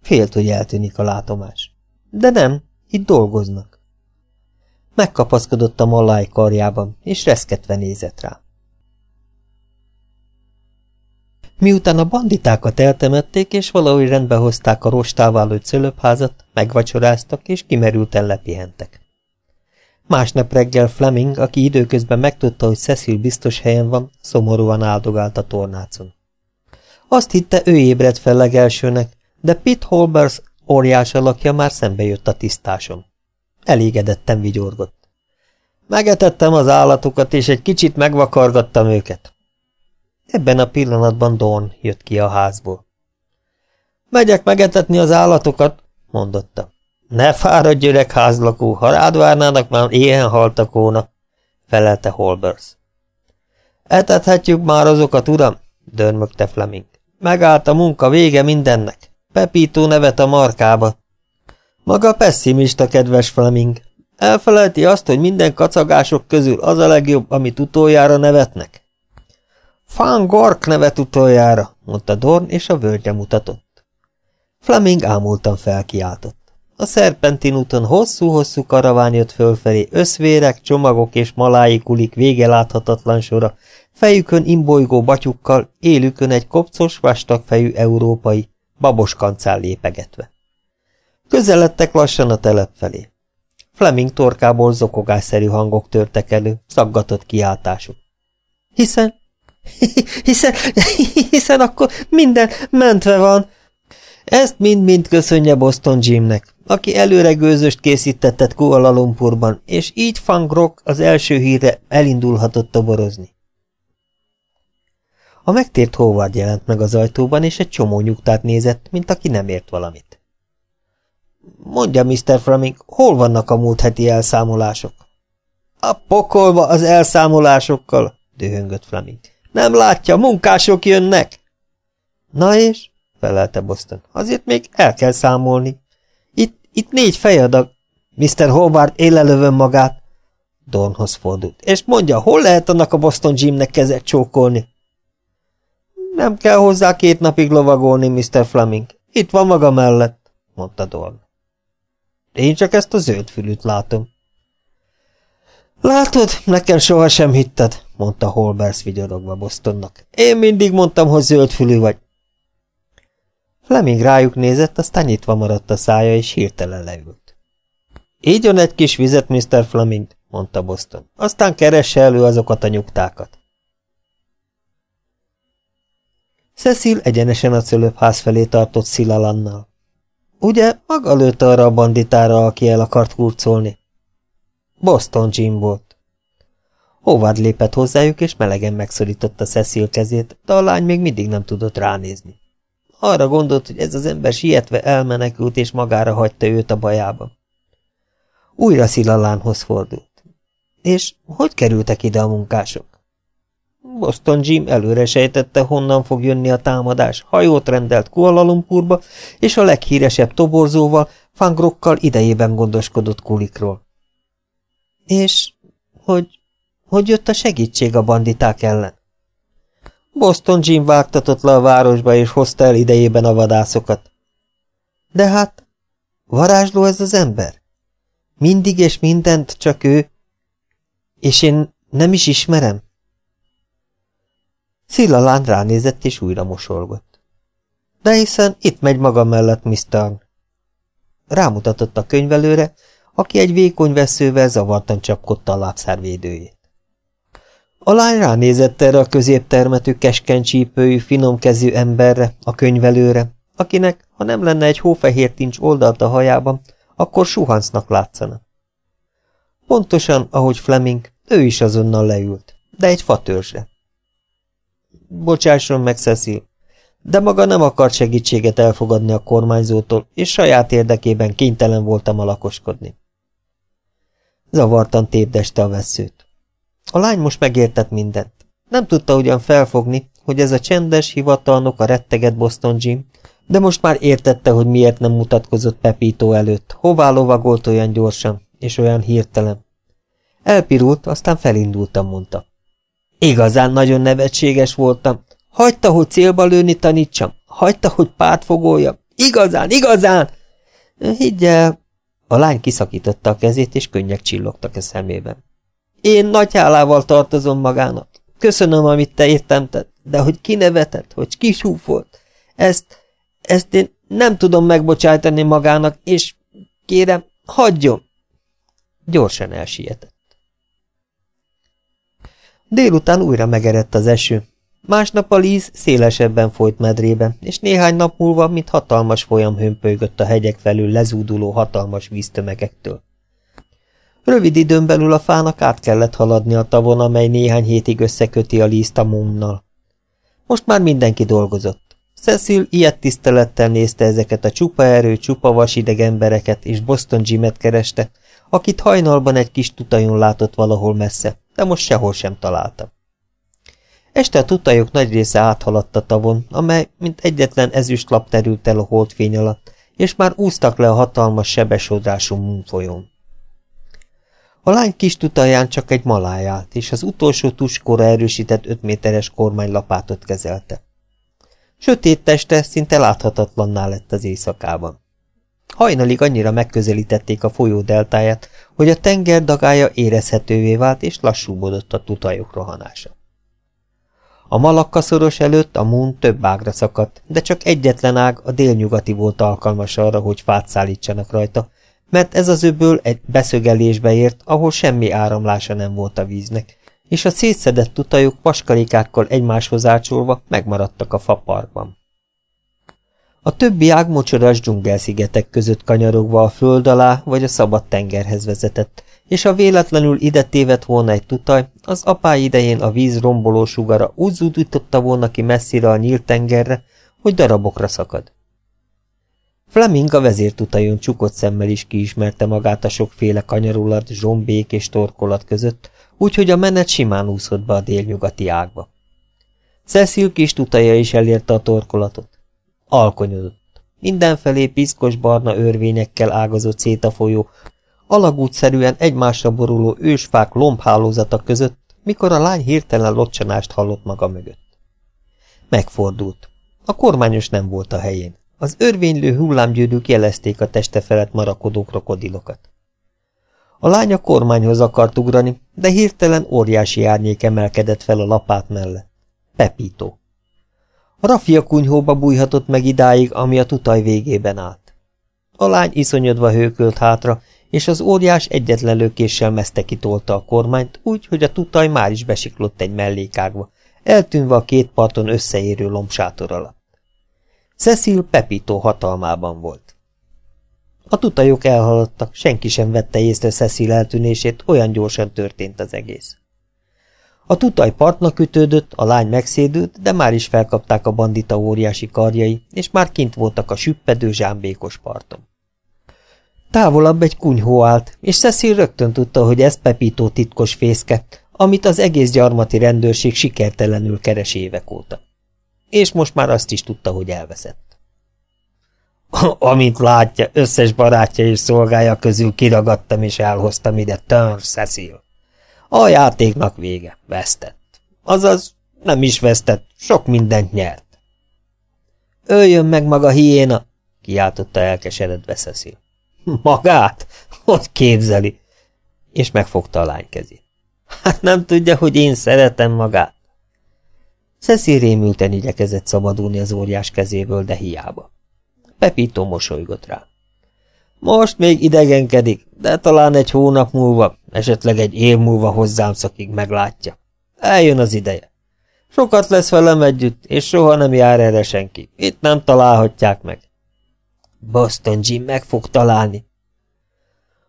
Félt, hogy eltűnik a látomás. De nem, itt dolgoznak. Megkapaszkodott a malláj karjában, és reszketve nézett rá. Miután a banditákat eltemették, és valahogy rendbe hozták a rostává lőtt szölöpházat, megvacsoráztak, és kimerülten lepihentek. Másnap reggel Fleming, aki időközben megtudta, hogy Cecil biztos helyen van, szomorúan áldogált a tornácon. Azt hitte, ő ébredt fel legelsőnek, de Pitt Holbers óriás alakja már szembe jött a tisztáson. Elégedetten vigyorgott. Megetettem az állatokat, és egy kicsit megvakargattam őket. Ebben a pillanatban Dawn jött ki a házból. Megyek megetetni az állatokat, mondotta. Ne fáradj, öreg házlakó, ha rád várnának, már éhen haltak volna. felelte Holbers. Etethetjük már azokat, uram, dörmögte Fleming. Megállt a munka vége mindennek. Pepito nevet a markába. Maga pessimista, kedves Fleming. Elfelejti azt, hogy minden kacagások közül az a legjobb, amit utoljára nevetnek? Fan Gork nevet utoljára, mondta Dorn, és a völgyre mutatott. Fleming ámultan felkiáltott. A szerpentin úton hosszú-hosszú karaván jött fölfelé, összvérek, csomagok és malái kulik vége láthatatlan sora, fejükön imbolygó batyukkal, élükön egy kopcos, vastagfejű európai, babos kancál lépegetve. Közeledtek lassan a telep felé. Fleming torkából zokogásszerű hangok törtek elő, szaggatott kiáltásuk. Hiszen, <laughs> hiszen, <laughs> hiszen akkor minden mentve van. Ezt mind-mind köszönje Boston Jimnek, aki előre gőzöst készítettet Kuala Lumpurban, és így Fang Rock az első híre elindulhatott toborozni. A megtért Howard jelent meg az ajtóban, és egy csomó nyugtát nézett, mint aki nem ért valamit. Mondja, Mr. Fleming, hol vannak a múlt heti elszámolások? A pokolba az elszámolásokkal, dühöngött Fleming. Nem látja, munkások jönnek. Na és? felelte Boston. Azért még el kell számolni. Itt, itt négy fejadag. Mr. Howard élelövön magát. Dornhoz fordult. És mondja, hol lehet annak a Boston Jimnek kezet csókolni? Nem kell hozzá két napig lovagolni, Mr. Fleming. Itt van maga mellett, mondta Dorn. Én csak ezt a zöld fülűt látom. Látod, nekem sohasem hitted, mondta Holbers vigyorogva Bostonnak. Én mindig mondtam, hogy zöldfülű vagy. Fleming rájuk nézett, aztán nyitva maradt a szája, és hirtelen leült. Így jön egy kis vizet, Mr. Fleming, mondta Boston. Aztán keresse elő azokat a nyugtákat. Cecil egyenesen a cölöpház felé tartott Szilalannal. Ugye, maga lőtte arra a banditára, aki el akart hurcolni? Boston Jim volt. Howard lépett hozzájuk, és melegen megszorította Cecil kezét, de a lány még mindig nem tudott ránézni. Arra gondolt, hogy ez az ember sietve elmenekült, és magára hagyta őt a bajába. Újra Szilalánhoz fordult. És hogy kerültek ide a munkások? Boston Jim előre sejtette, honnan fog jönni a támadás, hajót rendelt Kuala Lumpurba, és a leghíresebb toborzóval, Fangrokkal idejében gondoskodott kulikról. És hogy, hogy jött a segítség a banditák ellen? Boston Jim vágtatott le a városba, és hozta el idejében a vadászokat. De hát, varázsló ez az ember? Mindig és mindent csak ő, és én nem is ismerem? Szilalán ránézett, és újra mosolgott. De hiszen itt megy maga mellett, Mr. Rámutatott a könyvelőre, aki egy vékony veszővel zavartan csapkodta a lábszárvédőjét. A lány ránézett erre a középtermetű, keskeny csípőjű, finomkezű emberre, a könyvelőre, akinek, ha nem lenne egy hófehér tincs oldalt a hajában, akkor suhancnak látszana. Pontosan, ahogy Fleming, ő is azonnal leült, de egy fatörzsre. Bocsásson meg, Cecil, de maga nem akart segítséget elfogadni a kormányzótól, és saját érdekében kénytelen voltam alakoskodni. Zavartan tépdeste a veszőt. A lány most megértett mindent. Nem tudta ugyan felfogni, hogy ez a csendes hivatalnok a retteget Boston Jim, de most már értette, hogy miért nem mutatkozott Pepito előtt, hová lovagolt olyan gyorsan, és olyan hirtelen. Elpirult, aztán felindultam, mondta. Igazán nagyon nevetséges voltam. Hagyta, hogy célba lőni tanítsam. Hagyta, hogy pártfogoljam. Igazán, igazán! Higgyel! A lány kiszakította a kezét, és könnyek csillogtak a szemében. Én nagy hálával tartozom magának. Köszönöm, amit te értem tett, de hogy kinevetett, hogy kisúfolt, ezt, ezt én nem tudom megbocsájtani magának, és kérem, hagyjon! Gyorsan elsietett. Délután újra megerett az eső. Másnap a líz szélesebben folyt medrébe, és néhány nap múlva, mint hatalmas folyam hömpölygött a hegyek felül lezúduló hatalmas víztömegektől. Rövid időn belül a fának át kellett haladni a tavon, amely néhány hétig összeköti a lízt a. Most már mindenki dolgozott. Cecil ilyet tisztelettel nézte ezeket a csupa erő, csupa vasideg embereket, és Boston Jimet kereste, akit hajnalban egy kis tutajon látott valahol messze, de most sehol sem találtam. Este a tutajok nagy része áthaladt a tavon, amely, mint egyetlen ezüstlap terült el a holdfény alatt, és már úztak le a hatalmas sebesodrású munfolyón. A lány kis tutaján csak egy maláj állt, és az utolsó tuskora erősített öt méteres kormánylapátot kezelte. Sötét teste szinte láthatatlanná lett az éjszakában. Hajnalig annyira megközelítették a folyó deltáját, hogy a tenger dagája érezhetővé vált, és lassúbodott a tutajok rohanása. A malakkaszoros előtt a mún több ágra szakadt, de csak egyetlen ág a délnyugati volt alkalmas arra, hogy fát szállítsanak rajta, mert ez az öböl egy beszögelésbe ért, ahol semmi áramlása nem volt a víznek, és a szétszedett tutajok paskalikákkal egymáshoz ácsolva megmaradtak a faparkban. A többi ág mocsoras dzsungelszigetek között kanyarogva a föld alá vagy a szabad tengerhez vezetett, és ha véletlenül ide tévedt volna egy tutaj, az apá idején a víz romboló sugara úgy zúdította volna ki messzire a nyílt tengerre, hogy darabokra szakad. Fleming a vezértutajon csukott szemmel is kiismerte magát a sokféle kanyarulat, zsombék és torkolat között, úgyhogy a menet simán úszott be a délnyugati ágba. Cecil kis tutaja is elérte a torkolatot. Alkonyodott. Mindenfelé piszkos barna örvényekkel ágazott szét a folyó, alagútszerűen egymásra boruló ősfák lombhálózata között, mikor a lány hirtelen locsanást hallott maga mögött. Megfordult. A kormányos nem volt a helyén. Az örvénylő hullámgyűrűk jelezték a teste felett marakodó krokodilokat. A lány a kormányhoz akart ugrani, de hirtelen óriási árnyék emelkedett fel a lapát mellett. Pepito. A rafia kunyhóba bújhatott meg idáig, ami a tutaj végében állt. A lány iszonyodva hőkölt hátra, és az óriás egyetlen lökéssel mesztekitolta a kormányt, úgy, hogy a tutaj már is besiklott egy mellékágba, eltűnve a két parton összeérő lombsátor alatt. Cecil Pepito hatalmában volt. A tutajok elhaladtak, senki sem vette észre Cecil eltűnését, olyan gyorsan történt az egész. A tutaj partnak ütődött, a lány megszédült, de már is felkapták a bandita óriási karjai, és már kint voltak a süppedő zsámbékos parton. Távolabb egy kunyhó állt, és Cecil rögtön tudta, hogy ez Pepito titkos fészke, amit az egész gyarmati rendőrség sikertelenül keres évek óta. És most már azt is tudta, hogy elveszett. <laughs> Amint látja, összes barátja és szolgája közül kiragadtam és elhoztam ide Turn Cecil. A játéknak vége, vesztett. Azaz, nem is vesztett, sok mindent nyert. Öljön meg maga hiéna, kiáltotta elkeseredve Cecil. Magát? Hogy képzeli? És megfogta a lány kezét. Hát nem tudja, hogy én szeretem magát. Cecil rémülten igyekezett szabadulni az óriás kezéből, de hiába. Pepito mosolygott rá. Most még idegenkedik, de talán egy hónap múlva, esetleg egy év múlva hozzám szakig meglátja. Eljön az ideje. Sokat lesz velem együtt, és soha nem jár erre senki. Itt nem találhatják meg. Boston Jim meg fog találni.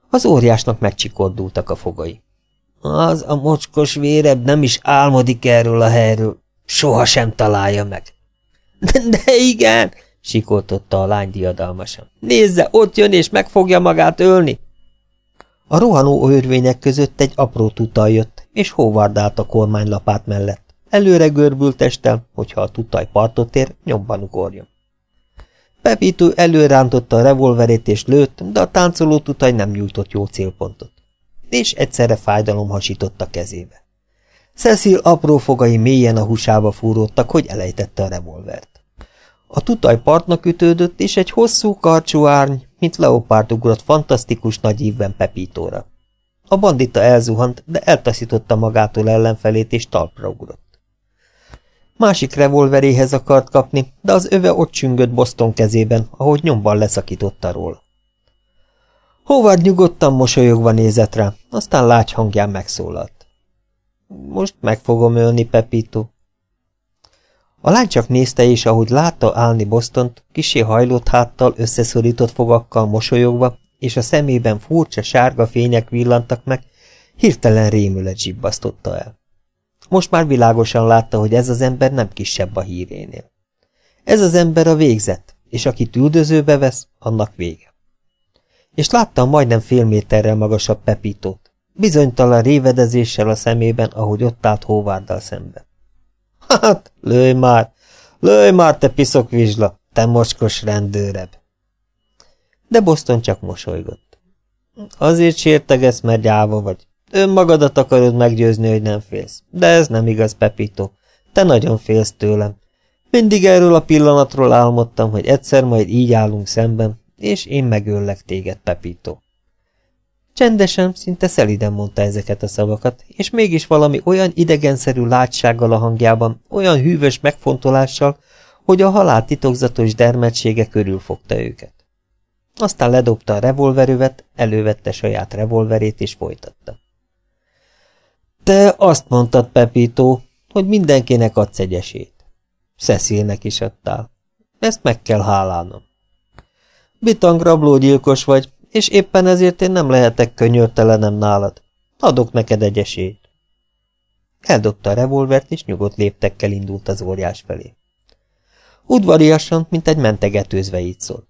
Az óriásnak megcsikordultak a fogai. Az a mocskos vérebb nem is álmodik erről a helyről. Soha sem találja meg. De, de igen, sikoltotta a lány diadalmasan. Nézze, ott jön és meg fogja magát ölni. A rohanó örvények között egy apró tutaj jött, és Howard állt a kormánylapát mellett. Előre görbült testel, hogyha a tutaj partot ér, nyomban ugorjon. Pepito előrántotta a revolverét és lőtt, de a táncoló tutaj nem nyújtott jó célpontot. És egyszerre fájdalom hasított a kezébe. Cecil apró fogai mélyen a húsába fúródtak, hogy elejtette a revolvert. A tutaj partnak ütődött, és egy hosszú, karcsú árny, mint leopárd ugrott fantasztikus nagy ívben Pepítóra. A bandita elzuhant, de eltaszította magától ellenfelét, és talpra ugrott. Másik revolveréhez akart kapni, de az öve ott csüngött Boston kezében, ahogy nyomban leszakította róla. Howard nyugodtan mosolyogva nézett rá, aztán lágy hangján megszólalt. Most meg fogom ölni, Pepito. A lány csak nézte, és ahogy látta állni Bostont, kisé hajlott háttal, összeszorított fogakkal mosolyogva, és a szemében furcsa sárga fények villantak meg, hirtelen rémület zsibbasztotta el. Most már világosan látta, hogy ez az ember nem kisebb a hírénél. Ez az ember a végzet, és aki üldözőbe vesz, annak vége. És látta a majdnem fél méterrel magasabb Pepítót, bizonytalan révedezéssel a szemében, ahogy ott állt Hóvárdal szembe. Hát, lőj már! Lőj már, te piszokvizsla, te mocskos rendőrebb! De Boston csak mosolygott. Azért sértegesz, mert gyáva vagy. Önmagadat akarod meggyőzni, hogy nem félsz. De ez nem igaz, Pepito. Te nagyon félsz tőlem. Mindig erről a pillanatról álmodtam, hogy egyszer majd így állunk szemben, és én megöllek téged, Pepito. Csendesen, szinte szeliden mondta ezeket a szavakat, és mégis valami olyan idegenszerű látsággal a hangjában, olyan hűvös megfontolással, hogy a halál titokzatos dermedsége körülfogta őket. Aztán ledobta a revolverövet, elővette saját revolverét és folytatta. Te azt mondtad, Pepito, hogy mindenkinek adsz egy esélyt. Cecilnek is adtál. Ezt meg kell hálálnom. Bitang rablógyilkos vagy, és éppen ezért én nem lehetek könyörtelenem nálad. Adok neked egy esélyt. Eldobta a revolvert, és nyugodt léptekkel indult az óriás felé. Udvariasan, mint egy mentegetőzve így szólt.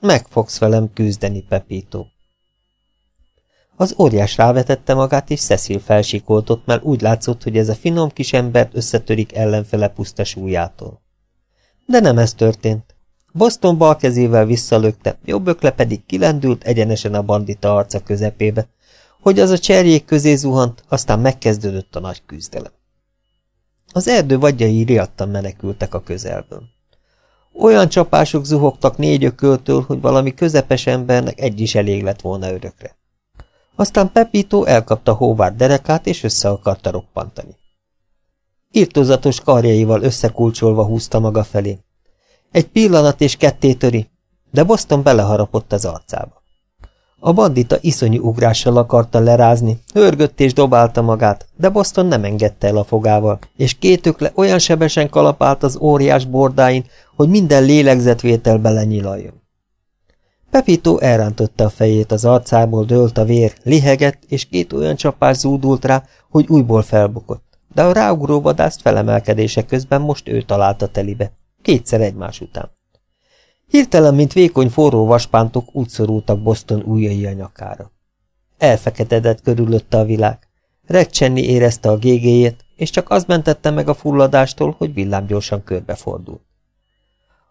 Meg fogsz velem küzdeni, Pepito. Az óriás rávetette magát, és Cecil felsikoltott, mert úgy látszott, hogy ez a finom kis ember összetörik ellenfele puszta súlyától. De nem ez történt. Boston bal kezével visszalökte, jobb ökle pedig kilendült egyenesen a bandita arca közepébe, hogy az a cserjék közé zuhant, aztán megkezdődött a nagy küzdelem. Az erdő vagyjai riadtan menekültek a közelből. Olyan csapások zuhogtak négy ököltől, hogy valami közepes embernek egy is elég lett volna örökre. Aztán Pepito elkapta Howard derekát, és össze akarta roppantani. Irtózatos karjaival összekulcsolva húzta maga felé. Egy pillanat és ketté töri, de Boston beleharapott az arcába. A bandita iszonyú ugrással akarta lerázni, hörgött és dobálta magát, de Boston nem engedte el a fogával, és két ökle olyan sebesen kalapált az óriás bordáin, hogy minden lélegzetvétel belenyilaljon. Pepito elrántotta a fejét, az arcából dőlt a vér, lihegett, és két olyan csapás zúdult rá, hogy újból felbukott. De a ráugró vadászt felemelkedése közben most ő találta telibe. Kétszer egymás után. Hirtelen, mint vékony forró vaspántok, úgy szorultak Boston ujjai a nyakára. Elfeketedett körülötte a világ. Recsenni érezte a gégéjét, és csak az mentette meg a fulladástól, hogy villámgyorsan körbefordult.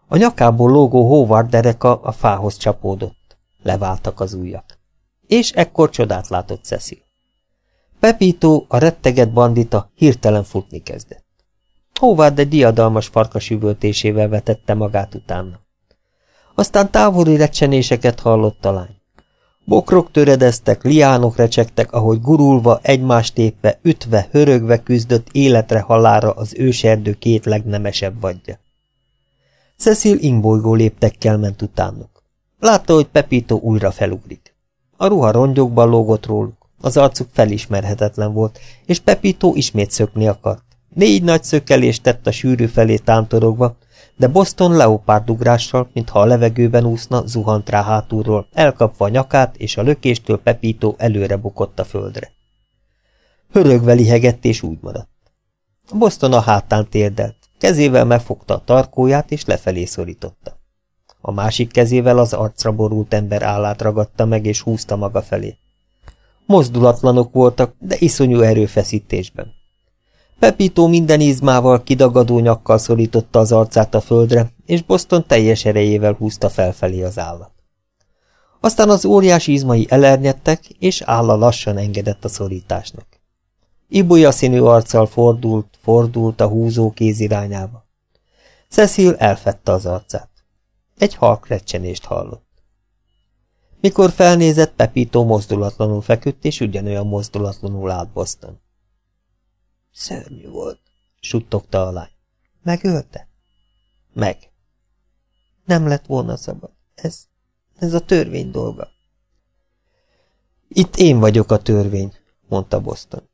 A nyakából lógó Howard dereka a fához csapódott. Leváltak az ujjak. És ekkor csodát látott Cecil. Pepito, a retteget bandita hirtelen futni kezdett. Howard egy diadalmas farkas üvöltésével vetette magát utána. Aztán távoli recsenéseket hallott a lány. Bokrok töredeztek, liánok recsegtek, ahogy gurulva, egymást tépve, ütve, hörögve küzdött életre halára az őserdő két legnemesebb vadja. Cecil ingbolygó léptekkel ment utánuk. Látta, hogy Pepito újra felugrik. A ruha rongyokban lógott róluk, az arcuk felismerhetetlen volt, és Pepito ismét szökni akart. Négy nagy szökkelést tett a sűrű felé tántorogva, de Boston leopárdugrással, mintha a levegőben úszna, zuhant rá hátulról, elkapva a nyakát, és a lökéstől Pepito előre bukott a földre. Hörögve lihegett, és úgy maradt. Boston a hátán térdelt, kezével megfogta a tarkóját, és lefelé szorította. A másik kezével az arcra borult ember állát ragadta meg, és húzta maga felé. Mozdulatlanok voltak, de iszonyú erőfeszítésben. Pepito minden izmával kidagadó nyakkal szorította az arcát a földre, és Boston teljes erejével húzta felfelé az állat. Aztán az óriási izmai elernyedtek, és álla lassan engedett a szorításnak. Ibolya színű arccal fordult, fordult a húzó kéz irányába. Cecil elfette az arcát. Egy halk recsenést hallott. Mikor felnézett, Pepito mozdulatlanul feküdt, és ugyanolyan mozdulatlanul állt Boston. Szörnyű volt, suttogta a lány. Megölte? Meg. Nem lett volna szabad. Ez, ez a törvény dolga. Itt én vagyok a törvény, mondta Boston.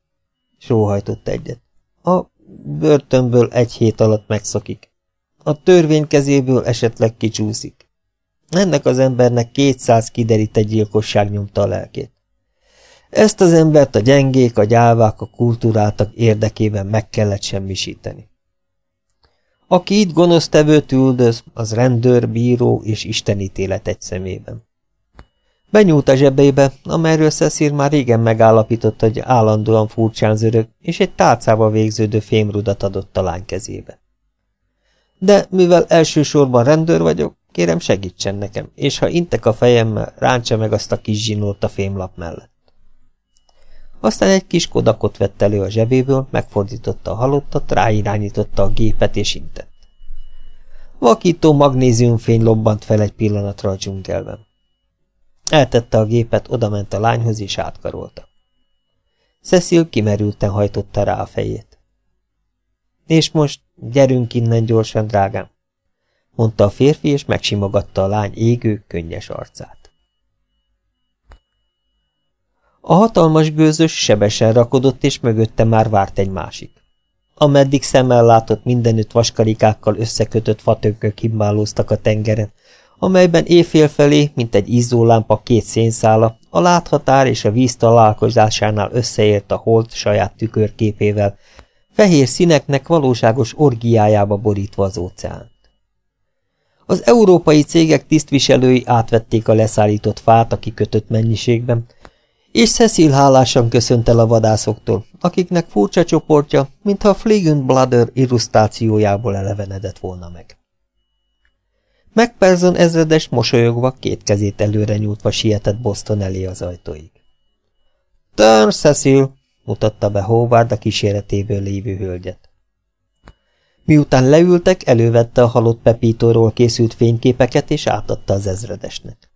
Sóhajtott egyet. A börtönből egy hét alatt megszakik. A törvény kezéből esetleg kicsúszik. Ennek az embernek kétszáz kiderített gyilkosság nyomta a lelkét. Ezt az embert a gyengék, a gyávák, a kultúráltak érdekében meg kellett semmisíteni. Aki itt gonosztevőt üldöz, az rendőr, bíró és istenítélet egy szemében. Benyúlt a zsebébe, amelyről Cecil már régen megállapított, hogy állandóan furcsán zörög, és egy tálcával végződő fémrudat adott a lány kezébe. De mivel elsősorban rendőr vagyok, kérem segítsen nekem, és ha intek a fejemmel, ráncsa meg azt a kis zsinót a fémlap mellett. Aztán egy kis kodakot vett elő a zsebéből, megfordította a halottat, ráirányította a gépet és intett. Vakító magnéziumfény lobbant fel egy pillanatra a dzsungelben. Eltette a gépet, odament a lányhoz és átkarolta. Cecil kimerülten hajtotta rá a fejét. És most gyerünk innen gyorsan, drágám, mondta a férfi, és megsimogatta a lány égő, könnyes arcát. A hatalmas gőzös sebesen rakodott, és mögötte már várt egy másik. Ameddig szemmel látott mindenütt vaskarikákkal összekötött fatőkök himbálóztak a tengeren, amelyben éjfél felé, mint egy izzólámpa két szénszála, a láthatár és a víz találkozásánál összeért a hold saját tükörképével, fehér színeknek valóságos orgiájába borítva az óceánt. Az európai cégek tisztviselői átvették a leszállított fát a kikötött mennyiségben, és Cecil hálásan köszönt a vadászoktól, akiknek furcsa csoportja, mintha a Fliegen Bladder illusztrációjából elevenedett volna meg. McPherson ezredes mosolyogva, két kezét előre nyújtva sietett Boston elé az ajtóig. Turn, Cecil! mutatta be Howard a kíséretéből lévő hölgyet. Miután leültek, elővette a halott Pepítóról készült fényképeket, és átadta az ezredesnek.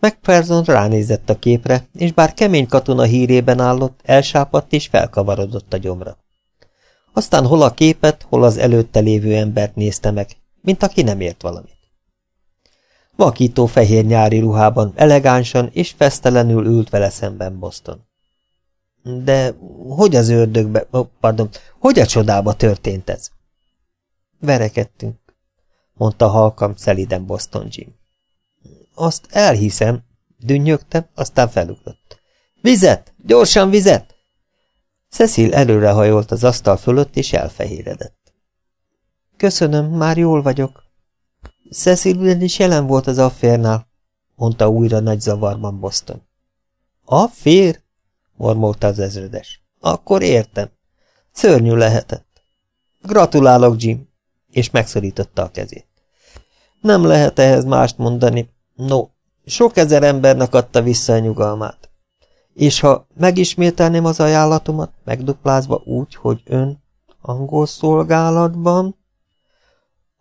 McPherson ránézett a képre, és bár kemény katona hírében állott, elsápadt és felkavarodott a gyomra. Aztán hol a képet, hol az előtte lévő embert nézte meg, mint aki nem ért valamit. Vakító fehér nyári ruhában elegánsan és fesztelenül ült vele szemben Boston. De hogy az ördögbe, pardon, hogy a csodába történt ez? Verekedtünk, mondta halkam szeliden Boston Jim. Azt elhiszem, dünnyögtem, aztán felugrott. Vizet! Gyorsan vizet! Cecil előrehajolt az asztal fölött, és elfehéredett. Köszönöm, már jól vagyok. Cecil ugyanis jelen volt az afférnál, mondta újra nagy zavarban Boston. Affér? mormolta az ezredes. Akkor értem. Szörnyű lehetett. Gratulálok, Jim, és megszorította a kezét. Nem lehet ehhez mást mondani. No, sok ezer embernek adta vissza a nyugalmát. És ha megismételném az ajánlatomat, megduplázva úgy, hogy ön angol szolgálatban...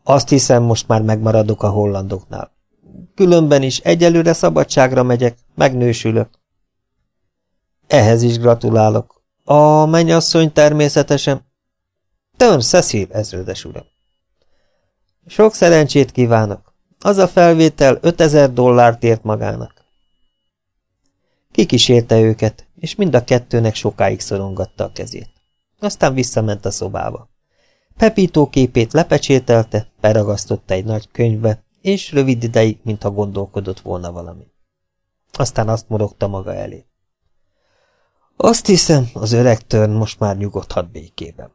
Azt hiszem, most már megmaradok a hollandoknál. Különben is egyelőre szabadságra megyek, megnősülök. Ehhez is gratulálok. A mennyasszony természetesen... Tön Cecil, ezredes uram. Sok szerencsét kívánok. Az a felvétel 5000 dollárt ért magának. Kikísérte őket, és mind a kettőnek sokáig szorongatta a kezét. Aztán visszament a szobába. Pepító képét lepecsételte, beragasztotta egy nagy könyvbe, és rövid ideig, mintha gondolkodott volna valami. Aztán azt morogta maga elé. Azt hiszem, az öreg törn most már nyugodhat békében.